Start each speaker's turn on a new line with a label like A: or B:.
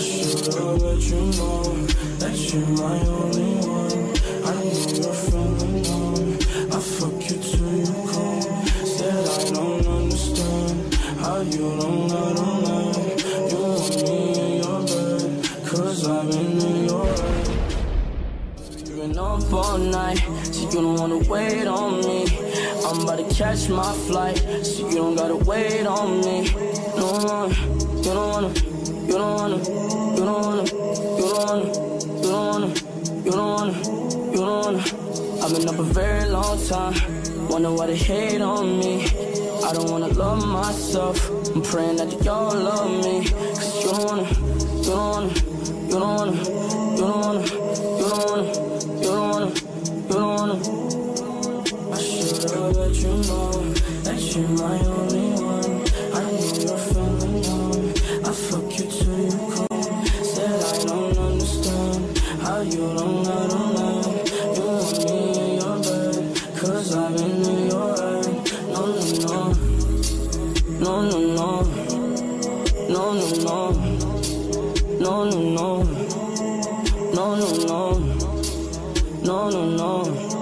A: should've let you know that you're my only one. I know you're feeling numb. I fuck you till you come. Said I don't understand how you don't, I don't know. You want me in your bed, cause I've been in your head. You've been up all night, so you don't wanna wait on me. I'm about to catch my flight, so you don't gotta wait on me. No, you don't wanna, you don't wanna, you don't wanna, you don't wanna, you don't wanna, you don't wanna, you don't wanna. I've been up a very long time, wonder why they hate on me. I don't wanna love myself, I'm praying that you all love me. Cause you don't wanna, you don't wanna, you don't wanna, you don't wanna, you don't wanna, you don't wanna, you don't wanna. I should've let you know that you're my you don't, I don't know. You want me in your bed, cause I've been in your head. No, no, no. No, no, no. No, no, no. No, no, no. No, no, no. No, no, no.